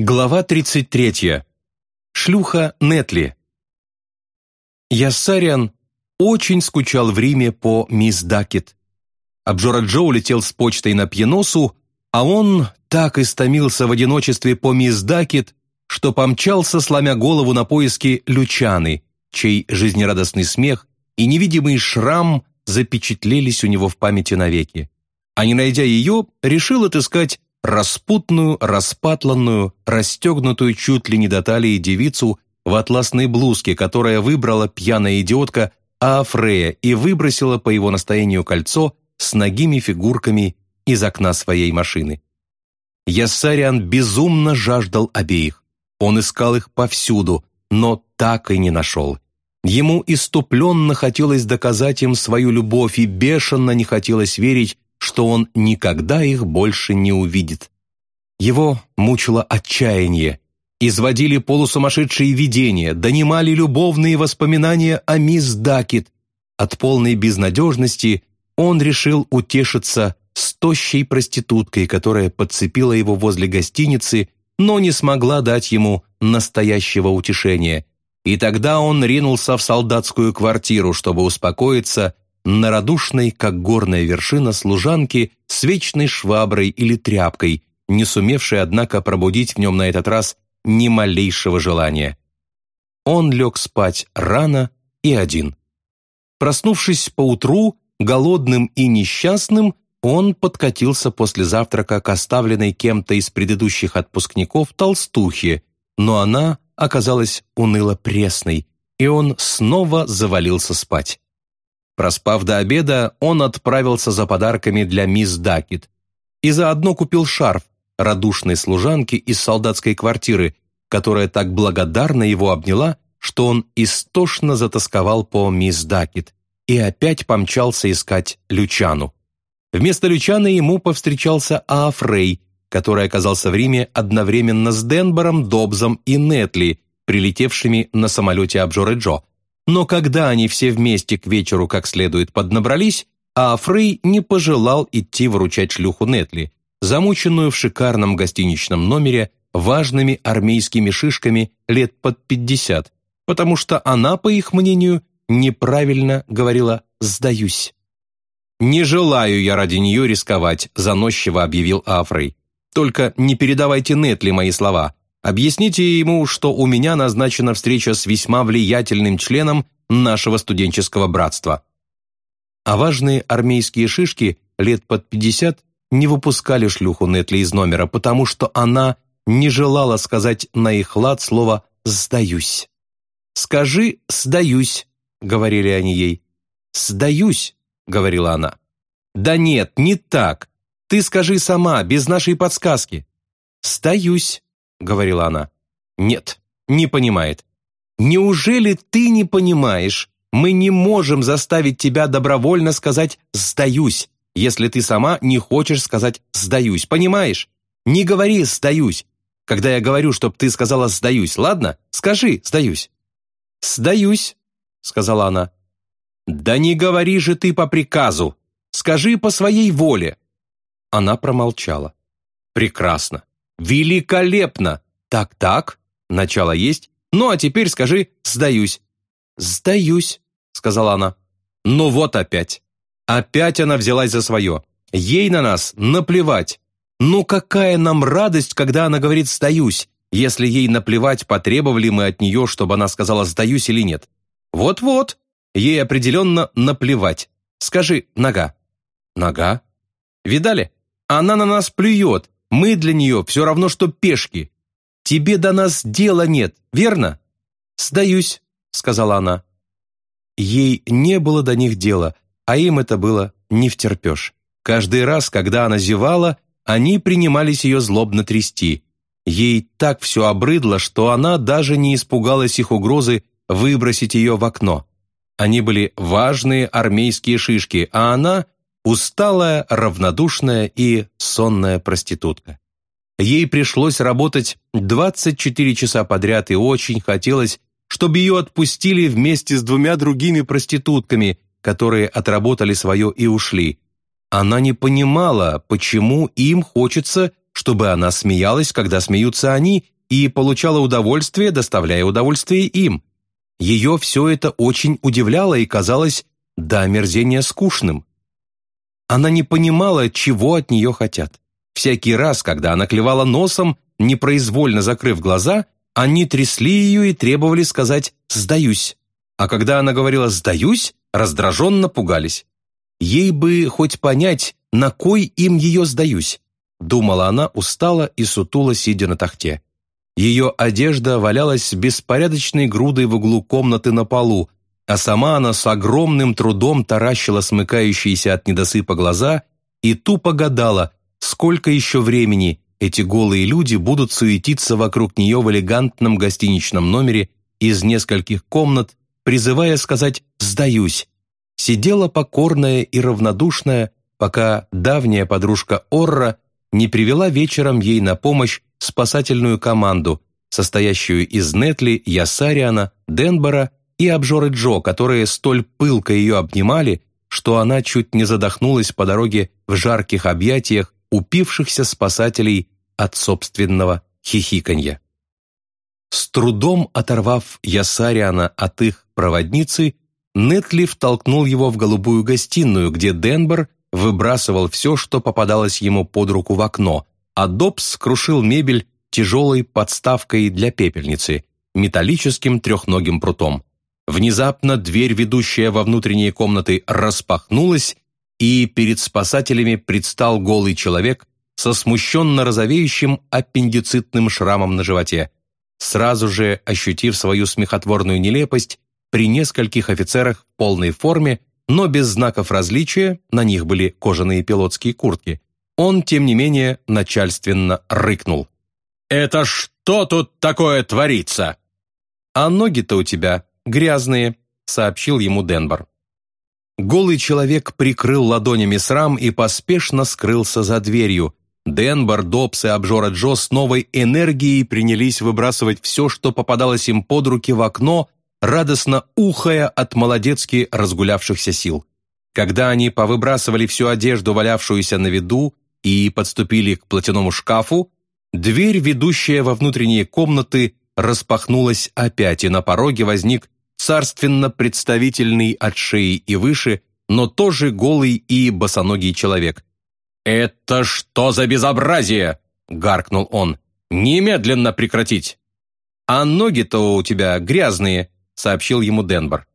Глава 33. Шлюха Нетли. Яссариан очень скучал в Риме по мисс Дакет. Обжора Джо улетел с почтой на Пьеносу, а он так истомился в одиночестве по мисс Дакет, что помчался, сломя голову на поиски Лючаны, чей жизнерадостный смех и невидимый шрам запечатлелись у него в памяти навеки. А не найдя ее, решил отыскать распутную, распатланную, расстегнутую чуть ли не до талии девицу в атласной блузке, которая выбрала пьяная идиотка Аафрея и выбросила по его настоянию кольцо с ногими фигурками из окна своей машины. Яссариан безумно жаждал обеих. Он искал их повсюду, но так и не нашел. Ему иступленно хотелось доказать им свою любовь и бешено не хотелось верить, что он никогда их больше не увидит. Его мучило отчаяние, изводили полусумасшедшие видения, донимали любовные воспоминания о мисс Дакет. От полной безнадежности он решил утешиться с тощей проституткой, которая подцепила его возле гостиницы, но не смогла дать ему настоящего утешения. И тогда он ринулся в солдатскую квартиру, чтобы успокоиться на радушной, как горная вершина, служанки с вечной шваброй или тряпкой, не сумевшей, однако, пробудить в нем на этот раз ни малейшего желания. Он лег спать рано и один. Проснувшись поутру, голодным и несчастным, он подкатился после завтрака к оставленной кем-то из предыдущих отпускников толстухе, но она оказалась уныло-пресной, и он снова завалился спать. Проспав до обеда, он отправился за подарками для мисс Дакет и заодно купил шарф радушной служанки из солдатской квартиры, которая так благодарно его обняла, что он истошно затасковал по мисс Дакет и опять помчался искать Лючану. Вместо Лючаны ему повстречался Аафрей, который оказался в Риме одновременно с Денбором, Добзом и Нетли, прилетевшими на самолете Абжоры Джо, но когда они все вместе к вечеру как следует поднабрались, а Фрей не пожелал идти выручать шлюху Нетли, замученную в шикарном гостиничном номере важными армейскими шишками лет под пятьдесят, потому что она, по их мнению, неправильно говорила «сдаюсь». «Не желаю я ради нее рисковать», – заносчиво объявил Афрей. «Только не передавайте Нетли мои слова. Объясните ему, что у меня назначена встреча с весьма влиятельным членом нашего студенческого братства». А важные армейские шишки лет под пятьдесят не выпускали шлюху Нетли из номера, потому что она не желала сказать на их лад слово «сдаюсь». «Скажи «сдаюсь», — говорили они ей. «Сдаюсь», — говорила она. «Да нет, не так. Ты скажи сама, без нашей подсказки». «Сдаюсь», — говорила она. «Нет, не понимает. Неужели ты не понимаешь? Мы не можем заставить тебя добровольно сказать «сдаюсь», если ты сама не хочешь сказать «сдаюсь», понимаешь? Не говори «сдаюсь», когда я говорю, чтоб ты сказала «сдаюсь», ладно? Скажи «сдаюсь». «Сдаюсь», — сказала она. «Да не говори же ты по приказу. Скажи по своей воле». Она промолчала. «Прекрасно. «Великолепно! Так-так, начало есть. Ну, а теперь скажи «сдаюсь». «Сдаюсь», — сказала она. «Ну вот опять. Опять она взялась за свое. Ей на нас наплевать. Ну какая нам радость, когда она говорит «сдаюсь», если ей наплевать, потребовали мы от нее, чтобы она сказала «сдаюсь» или нет. Вот-вот, ей определенно наплевать. Скажи «нога». «Нога». Видали? Она на нас плюет, мы для нее все равно, что пешки. Тебе до нас дела нет, верно?» «Сдаюсь», — сказала она. Ей не было до них дела, а им это было не втерпешь. Каждый раз, когда она зевала, они принимались ее злобно трясти. Ей так все обрыдло, что она даже не испугалась их угрозы выбросить ее в окно. Они были важные армейские шишки, а она усталая, равнодушная и сонная проститутка. Ей пришлось работать 24 часа подряд и очень хотелось, чтобы ее отпустили вместе с двумя другими проститутками, которые отработали свое и ушли. Она не понимала, почему им хочется, чтобы она смеялась, когда смеются они, и получала удовольствие, доставляя удовольствие им. Ее все это очень удивляло и казалось до омерзения скучным. Она не понимала, чего от нее хотят. Всякий раз, когда она клевала носом, непроизвольно закрыв глаза, они трясли ее и требовали сказать «сдаюсь». А когда она говорила «сдаюсь», раздраженно пугались. Ей бы хоть понять, на кой им ее сдаюсь, думала она устало и сутула, сидя на тахте. Ее одежда валялась беспорядочной грудой в углу комнаты на полу, а сама она с огромным трудом таращила смыкающиеся от недосыпа глаза и тупо гадала, сколько еще времени эти голые люди будут суетиться вокруг нее в элегантном гостиничном номере из нескольких комнат, призывая сказать «сдаюсь». Сидела покорная и равнодушная, пока давняя подружка Орра не привела вечером ей на помощь спасательную команду, состоящую из Нетли, Ясариана, Денбора и обжоры Джо, которые столь пылко ее обнимали, что она чуть не задохнулась по дороге в жарких объятиях упившихся спасателей от собственного хихиканья. С трудом оторвав Ясариана от их проводницы, Нетли втолкнул его в голубую гостиную, где Денбор выбрасывал все, что попадалось ему под руку в окно, а Добс крушил мебель тяжелой подставкой для пепельницы, металлическим трехногим прутом. Внезапно дверь, ведущая во внутренние комнаты, распахнулась, и перед спасателями предстал голый человек со смущенно розовеющим аппендицитным шрамом на животе. Сразу же, ощутив свою смехотворную нелепость, при нескольких офицерах в полной форме, но без знаков различия, на них были кожаные пилотские куртки, он, тем не менее, начальственно рыкнул. «Это что тут такое творится?» «А ноги-то у тебя грязные», — сообщил ему Денбор. Голый человек прикрыл ладонями срам и поспешно скрылся за дверью. Денбор, Добс и обжора Джо с новой энергией принялись выбрасывать все, что попадалось им под руки в окно, радостно ухая от молодецки разгулявшихся сил. Когда они повыбрасывали всю одежду, валявшуюся на виду, и подступили к платяному шкафу, дверь, ведущая во внутренние комнаты, распахнулась опять, и на пороге возник царственно представительный от шеи и выше, но тоже голый и босоногий человек. «Это что за безобразие?» — гаркнул он. «Немедленно прекратить!» «А ноги-то у тебя грязные», — сообщил ему Денбор.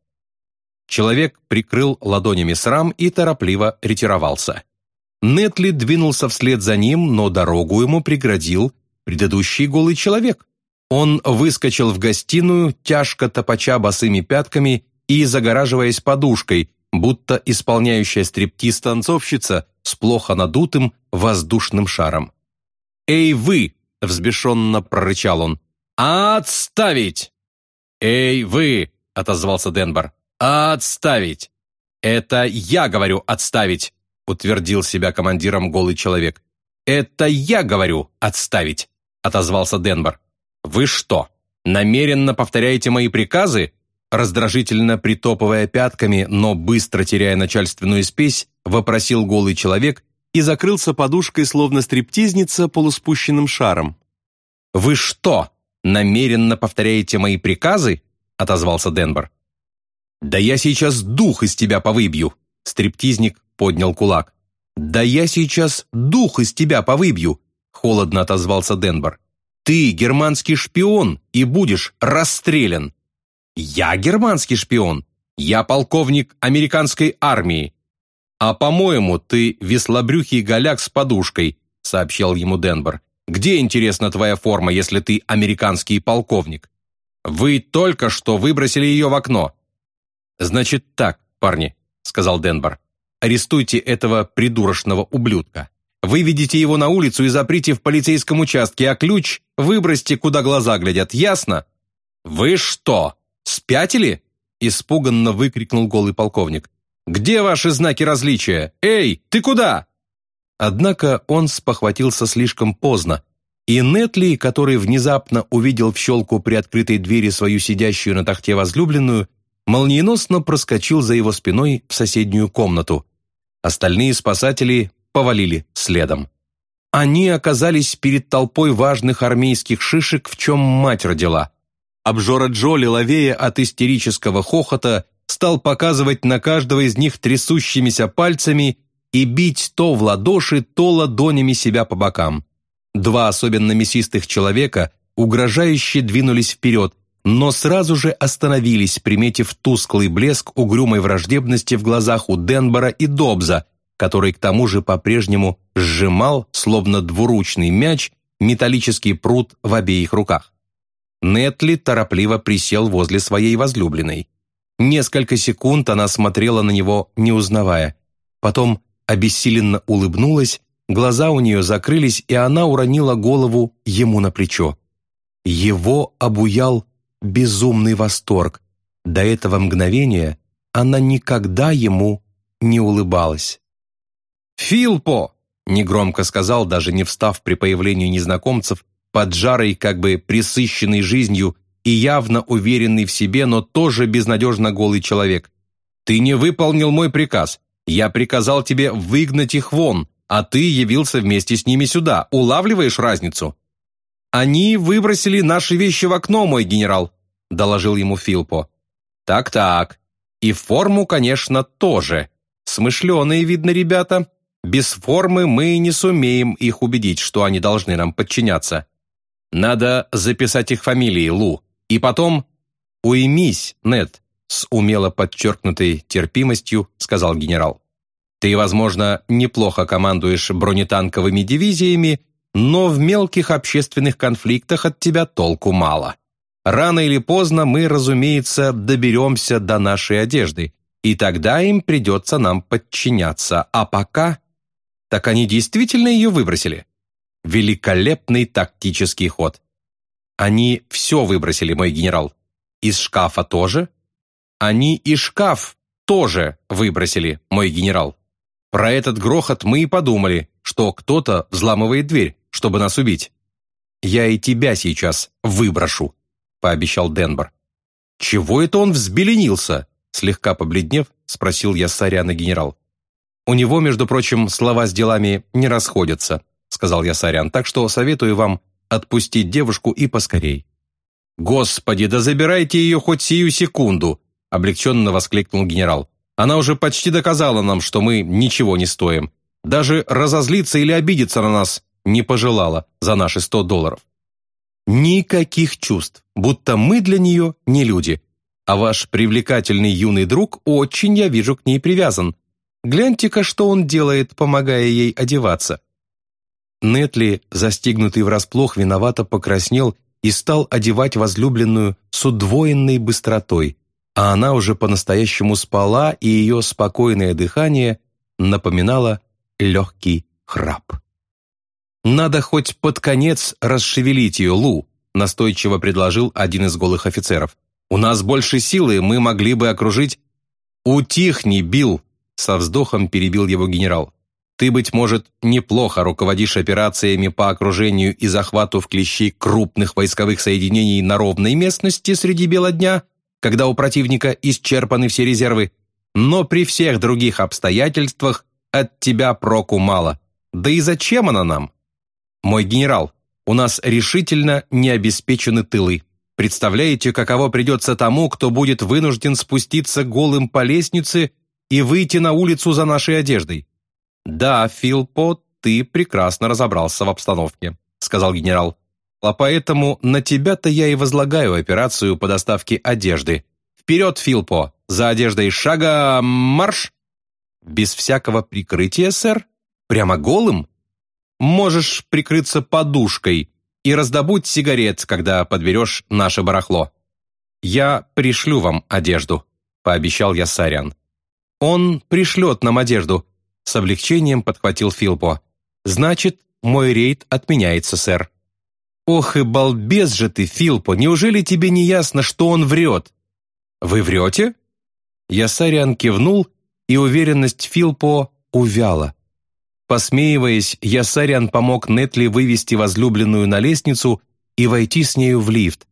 Человек прикрыл ладонями срам и торопливо ретировался. Нетли двинулся вслед за ним, но дорогу ему преградил предыдущий голый человек. Он выскочил в гостиную, тяжко топача босыми пятками и загораживаясь подушкой, будто исполняющая стриптиз танцовщица с плохо надутым воздушным шаром. «Эй, вы!» — взбешенно прорычал он. «Отставить!» «Эй, вы!» — отозвался Денбор. «Отставить!» «Это я говорю отставить!» — утвердил себя командиром голый человек. «Это я говорю отставить!» — отозвался Денбор. «Вы что, намеренно повторяете мои приказы?» Раздражительно притопывая пятками, но быстро теряя начальственную спесь, вопросил голый человек и закрылся подушкой, словно стриптизница, полуспущенным шаром. «Вы что, намеренно повторяете мои приказы?» отозвался Денбор. «Да я сейчас дух из тебя повыбью!» Стриптизник поднял кулак. «Да я сейчас дух из тебя повыбью!» холодно отозвался Денбор. Ты германский шпион и будешь расстрелян. Я германский шпион. Я полковник американской армии. А по-моему, ты веслобрюхий голяк с подушкой, сообщал ему Денбор. Где, интересна твоя форма, если ты американский полковник? Вы только что выбросили ее в окно. Значит так, парни, сказал Денбор. Арестуйте этого придурочного ублюдка. Выведите его на улицу и заприте в полицейском участке, а ключ выбросьте, куда глаза глядят, ясно?» «Вы что, спятили?» – испуганно выкрикнул голый полковник. «Где ваши знаки различия? Эй, ты куда?» Однако он спохватился слишком поздно, и Нетли, который внезапно увидел в щелку при открытой двери свою сидящую на тахте возлюбленную, молниеносно проскочил за его спиной в соседнюю комнату. Остальные спасатели повалили следом. Они оказались перед толпой важных армейских шишек, в чем мать родила. Обжора Джоли, ловея от истерического хохота, стал показывать на каждого из них трясущимися пальцами и бить то в ладоши, то ладонями себя по бокам. Два особенно мясистых человека угрожающе двинулись вперед, но сразу же остановились, приметив тусклый блеск угрюмой враждебности в глазах у Денбора и Добза, который к тому же по-прежнему сжимал, словно двуручный мяч, металлический пруд в обеих руках. Нетли торопливо присел возле своей возлюбленной. Несколько секунд она смотрела на него, не узнавая. Потом обессиленно улыбнулась, глаза у нее закрылись, и она уронила голову ему на плечо. Его обуял безумный восторг. До этого мгновения она никогда ему не улыбалась. «Филпо!» — негромко сказал, даже не встав при появлении незнакомцев, поджарый, как бы присыщенный жизнью и явно уверенный в себе, но тоже безнадежно голый человек. «Ты не выполнил мой приказ. Я приказал тебе выгнать их вон, а ты явился вместе с ними сюда. Улавливаешь разницу?» «Они выбросили наши вещи в окно, мой генерал», — доложил ему Филпо. «Так-так. И форму, конечно, тоже. Смышленые, видно, ребята. Без формы мы не сумеем их убедить, что они должны нам подчиняться. Надо записать их фамилии, Лу. И потом... Уймись, Нед, с умело подчеркнутой терпимостью сказал генерал. Ты, возможно, неплохо командуешь бронетанковыми дивизиями, но в мелких общественных конфликтах от тебя толку мало. Рано или поздно мы, разумеется, доберемся до нашей одежды, и тогда им придется нам подчиняться. А пока... Так они действительно ее выбросили? Великолепный тактический ход. Они все выбросили, мой генерал. Из шкафа тоже? Они и шкаф тоже выбросили, мой генерал. Про этот грохот мы и подумали, что кто-то взламывает дверь, чтобы нас убить. Я и тебя сейчас выброшу, пообещал Денбор. Чего это он взбеленился? Слегка побледнев, спросил я Саряна генерал. У него, между прочим, слова с делами не расходятся, сказал я Сарян, так что советую вам отпустить девушку и поскорей. «Господи, да забирайте ее хоть сию секунду!» облегченно воскликнул генерал. «Она уже почти доказала нам, что мы ничего не стоим. Даже разозлиться или обидеться на нас не пожелала за наши сто долларов. Никаких чувств, будто мы для нее не люди. А ваш привлекательный юный друг очень, я вижу, к ней привязан. Гляньте-ка, что он делает, помогая ей одеваться. Нетли, застигнутый врасплох, виновато покраснел и стал одевать возлюбленную с удвоенной быстротой, а она уже по-настоящему спала, и ее спокойное дыхание напоминало легкий храп. «Надо хоть под конец расшевелить ее, Лу», настойчиво предложил один из голых офицеров. «У нас больше силы, мы могли бы окружить...» «Утихни, Билл!» Со вздохом перебил его генерал. Ты, быть может, неплохо руководишь операциями по окружению и захвату в клещи крупных войсковых соединений на ровной местности среди бела дня, когда у противника исчерпаны все резервы, но при всех других обстоятельствах от тебя проку мало. Да и зачем она нам? Мой генерал, у нас решительно не обеспечены тылы. Представляете, каково придется тому, кто будет вынужден спуститься голым по лестнице и выйти на улицу за нашей одеждой? «Да, Филпо, ты прекрасно разобрался в обстановке», — сказал генерал. «А поэтому на тебя-то я и возлагаю операцию по доставке одежды. Вперед, Филпо! За одеждой шага марш!» «Без всякого прикрытия, сэр? Прямо голым?» «Можешь прикрыться подушкой и раздобудь сигарет, когда подберешь наше барахло». «Я пришлю вам одежду», — пообещал я Сарян. «Он пришлет нам одежду», с облегчением подхватил Филпо. «Значит, мой рейд отменяется, сэр». «Ох и балбес же ты, Филпо! Неужели тебе не ясно, что он врет?» «Вы врете?» Ясариан кивнул, и уверенность Филпо увяла. Посмеиваясь, Ясариан помог Нетли вывести возлюбленную на лестницу и войти с нею в лифт.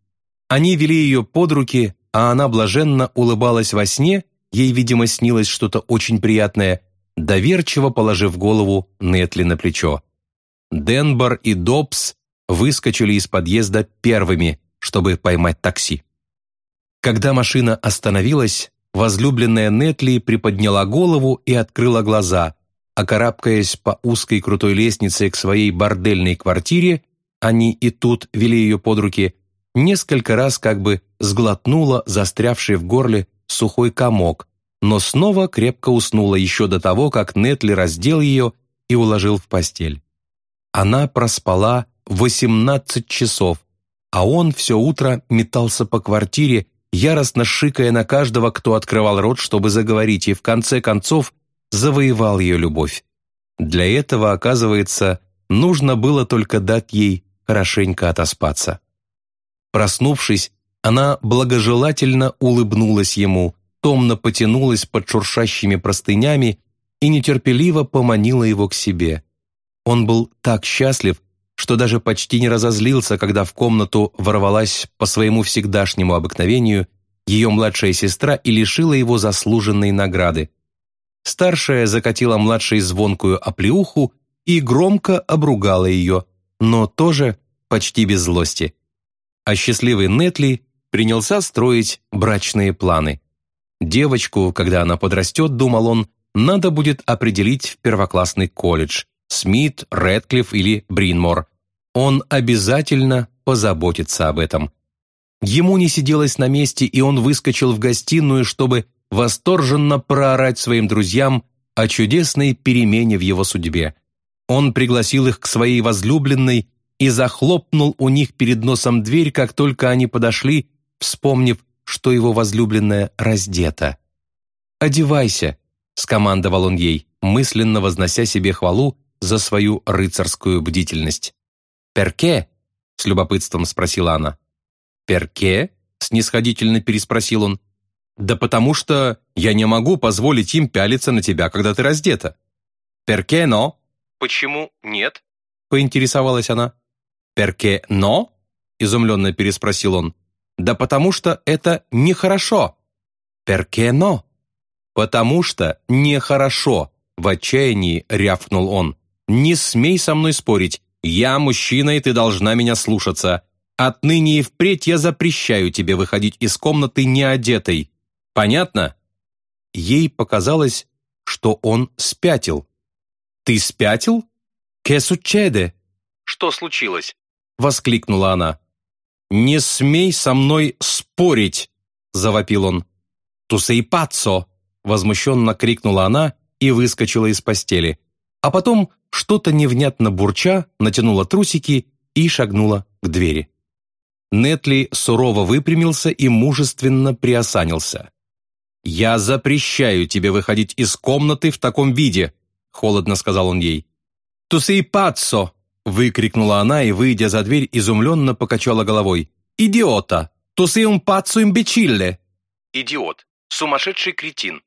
Они вели ее под руки, а она блаженно улыбалась во сне, ей, видимо, снилось что-то очень приятное, доверчиво положив голову Нетли на плечо. Денбор и Добс выскочили из подъезда первыми, чтобы поймать такси. Когда машина остановилась, возлюбленная Нетли приподняла голову и открыла глаза, а карабкаясь по узкой крутой лестнице к своей бордельной квартире, они и тут вели ее под руки, несколько раз как бы сглотнула застрявший в горле сухой комок, но снова крепко уснула еще до того, как Нетли раздел ее и уложил в постель. Она проспала 18 часов, а он все утро метался по квартире, яростно шикая на каждого, кто открывал рот, чтобы заговорить, и в конце концов завоевал ее любовь. Для этого, оказывается, нужно было только дать ей хорошенько отоспаться. Проснувшись, она благожелательно улыбнулась ему, томно потянулась под шуршащими простынями и нетерпеливо поманила его к себе. Он был так счастлив, что даже почти не разозлился, когда в комнату ворвалась по своему всегдашнему обыкновению ее младшая сестра и лишила его заслуженной награды. Старшая закатила младшей звонкую оплеуху и громко обругала ее, но тоже почти без злости. А счастливый Нетли принялся строить брачные планы. Девочку, когда она подрастет, думал он, надо будет определить в первоклассный колледж – Смит, Рэдклифф или Бринмор. Он обязательно позаботится об этом. Ему не сиделось на месте, и он выскочил в гостиную, чтобы восторженно проорать своим друзьям о чудесной перемене в его судьбе. Он пригласил их к своей возлюбленной и захлопнул у них перед носом дверь, как только они подошли, вспомнив, что его возлюбленная раздета. «Одевайся», — скомандовал он ей, мысленно вознося себе хвалу за свою рыцарскую бдительность. «Перке?» — с любопытством спросила она. «Перке?» — снисходительно переспросил он. «Да потому что я не могу позволить им пялиться на тебя, когда ты раздета». «Перке но?» «Почему нет?» — поинтересовалась она. «Перке но?» — изумленно переспросил он. «Да потому что это нехорошо». «Перке но?» «Потому что нехорошо», — в отчаянии рявкнул он. «Не смей со мной спорить. Я мужчина, и ты должна меня слушаться. Отныне и впредь я запрещаю тебе выходить из комнаты неодетой. Понятно?» Ей показалось, что он спятил. «Ты спятил? Ке сучеде?» «Что случилось?» — воскликнула она. «Не смей со мной спорить!» — завопил он. «Тусей паццо!» — возмущенно крикнула она и выскочила из постели. А потом, что-то невнятно бурча, натянула трусики и шагнула к двери. Нетли сурово выпрямился и мужественно приосанился. «Я запрещаю тебе выходить из комнаты в таком виде», — холодно сказал он ей. «Тусей паццо!» — выкрикнула она и, выйдя за дверь, изумленно покачала головой. «Идиота! Тусей un имбечилле!» «Идиот! Сумасшедший кретин!»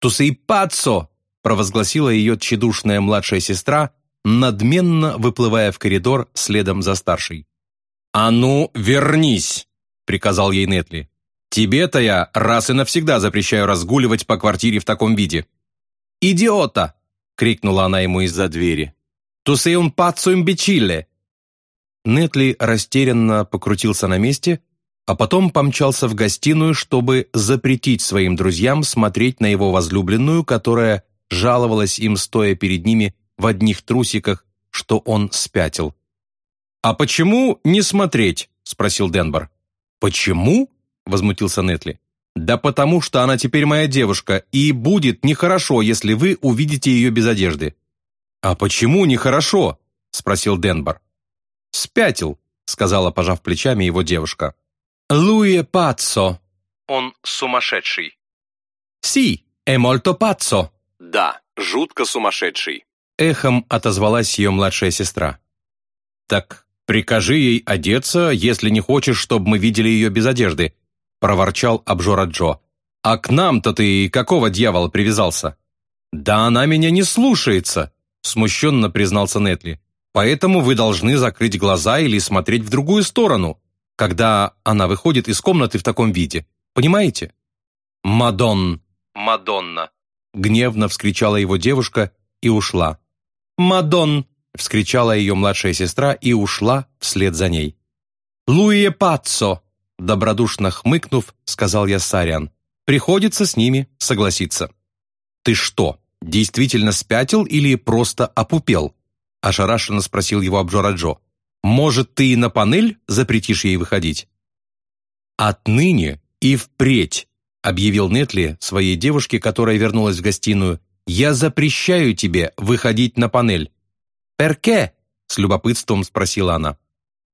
«Тусей паццо!» — провозгласила ее тщедушная младшая сестра, надменно выплывая в коридор следом за старшей. «А ну, вернись!» — приказал ей Нетли. «Тебе-то я раз и навсегда запрещаю разгуливать по квартире в таком виде». «Идиота!» — крикнула она ему из-за двери. «Tu sei un pazzo imbecille!» Нетли растерянно покрутился на месте, а потом помчался в гостиную, чтобы запретить своим друзьям смотреть на его возлюбленную, которая жаловалась им, стоя перед ними в одних трусиках, что он спятил. «А почему не смотреть?» – спросил Денбор. «Почему?» – возмутился Нетли. «Да потому что она теперь моя девушка, и будет нехорошо, если вы увидите ее без одежды». «А почему нехорошо?» – спросил Денбор. «Спятил», – сказала, пожав плечами его девушка. «Луи паццо». «Он сумасшедший». «Си, е мольто паццо». «Да, жутко сумасшедший». Эхом отозвалась ее младшая сестра. «Так «Прикажи ей одеться, если не хочешь, чтобы мы видели ее без одежды», проворчал обжора Джо. «А к нам-то ты какого дьявола привязался?» «Да она меня не слушается», смущенно признался Нетли. «Поэтому вы должны закрыть глаза или смотреть в другую сторону, когда она выходит из комнаты в таком виде. Понимаете?» «Мадон!» «Мадонна!» гневно вскричала его девушка и ушла. «Мадон!» — вскричала ее младшая сестра и ушла вслед за ней. «Луие Паццо!» — добродушно хмыкнув, сказал я Сариан. «Приходится с ними согласиться». «Ты что, действительно спятил или просто опупел?» — ошарашенно спросил его Абджора Джо. «Может, ты и на панель запретишь ей выходить?» «Отныне и впредь», — объявил Нетли своей девушке, которая вернулась в гостиную, «я запрещаю тебе выходить на панель». «Перке?» — с любопытством спросила она.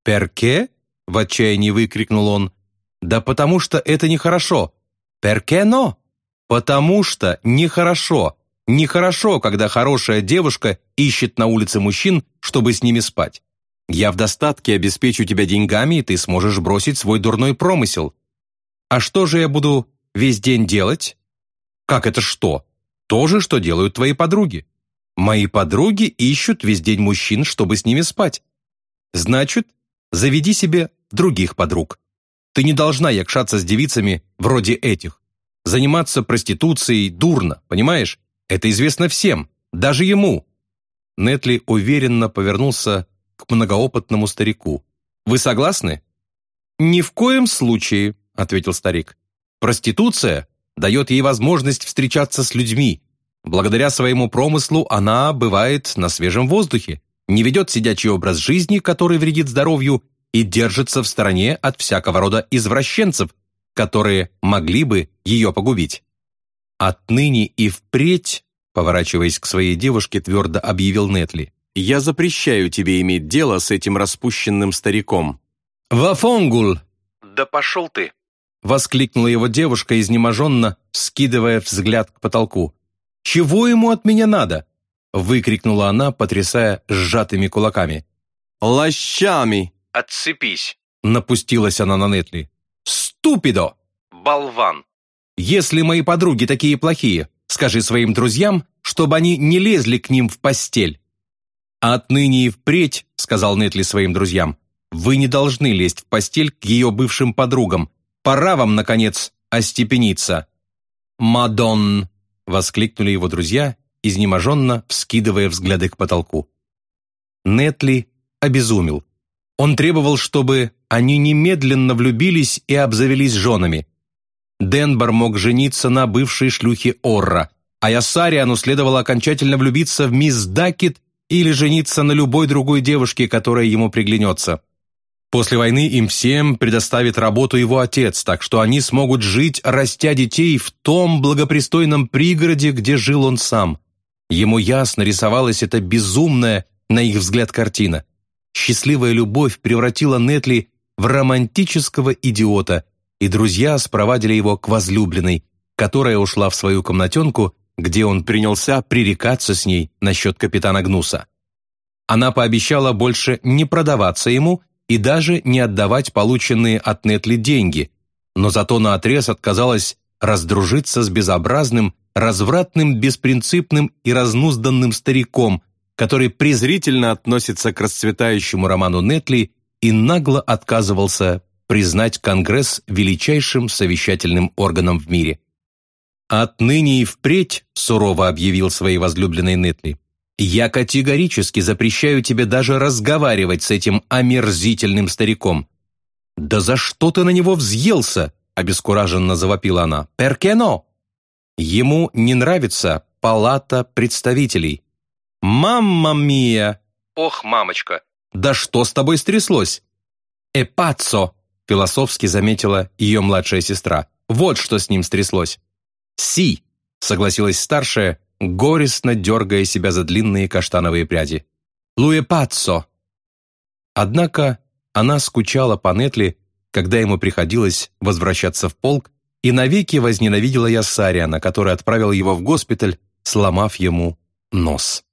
«Перке?» — в отчаянии выкрикнул он. «Да потому что это нехорошо. Перке но?» «Потому что нехорошо. Нехорошо, когда хорошая девушка ищет на улице мужчин, чтобы с ними спать. Я в достатке обеспечу тебя деньгами, и ты сможешь бросить свой дурной промысел. А что же я буду весь день делать? Как это что? То же, что делают твои подруги. Мои подруги ищут весь день мужчин, чтобы с ними спать. Значит, заведи себе других подруг. Ты не должна якшаться с девицами вроде этих. Заниматься проституцией дурно, понимаешь? Это известно всем, даже ему». Нетли уверенно повернулся к многоопытному старику. «Вы согласны?» «Ни в коем случае», — ответил старик. «Проституция дает ей возможность встречаться с людьми. Благодаря своему промыслу она бывает на свежем воздухе, не ведет сидячий образ жизни, который вредит здоровью, и держится в стороне от всякого рода извращенцев, которые могли бы ее погубить. «Отныне и впредь», поворачиваясь к своей девушке, твердо объявил Нетли, «я запрещаю тебе иметь дело с этим распущенным стариком». «Вафонгул!» «Да пошел ты!» воскликнула его девушка изнеможенно, скидывая взгляд к потолку. «Чего ему от меня надо?» выкрикнула она, потрясая сжатыми кулаками. «Лощами!» «Отцепись!» напустилась она на Нетли. «Ступидо!» «Болван!» Если мои подруги такие плохие, скажи своим друзьям, чтобы они не лезли к ним в постель». «Отныне и впредь», — сказал Нетли своим друзьям, «вы не должны лезть в постель к ее бывшим подругам. Пора вам, наконец, остепениться». «Мадон!» — воскликнули его друзья, изнеможенно вскидывая взгляды к потолку. Нетли обезумел. Он требовал, чтобы они немедленно влюбились и обзавелись женами. Денбар мог жениться на бывшей шлюхе Орра, а Ясариану следовало окончательно влюбиться в мисс Дакет или жениться на любой другой девушке, которая ему приглянется. После войны им всем предоставит работу его отец, так что они смогут жить, растя детей в том благопристойном пригороде, где жил он сам. Ему ясно рисовалась эта безумная, на их взгляд, картина. Счастливая любовь превратила Нетли в романтического идиота, и друзья спровадили его к возлюбленной, которая ушла в свою комнатенку, где он принялся пререкаться с ней насчет капитана Гнуса. Она пообещала больше не продаваться ему и даже не отдавать полученные от Нетли деньги, но зато наотрез отказалась раздружиться с безобразным, развратным, беспринципным и разнузданным стариком, который презрительно относится к расцветающему роману Нетли и нагло отказывался признать Конгресс величайшим совещательным органом в мире. «Отныне и впредь», — сурово объявил своей возлюбленной Нетли, «я категорически запрещаю тебе даже разговаривать с этим омерзительным стариком». «Да за что ты на него взъелся?» — обескураженно завопила она. «Перкено!» «Ему не нравится палата представителей». «Мамма мия!» «Ох, мамочка! Да что с тобой стряслось?» «Эпаццо!» Философски заметила ее младшая сестра. Вот что с ним стряслось. «Си», — согласилась старшая, горестно дергая себя за длинные каштановые пряди. «Луэпаццо». Однако она скучала по Нетли, когда ему приходилось возвращаться в полк, и навеки возненавидела я Сариана, который отправил его в госпиталь, сломав ему нос.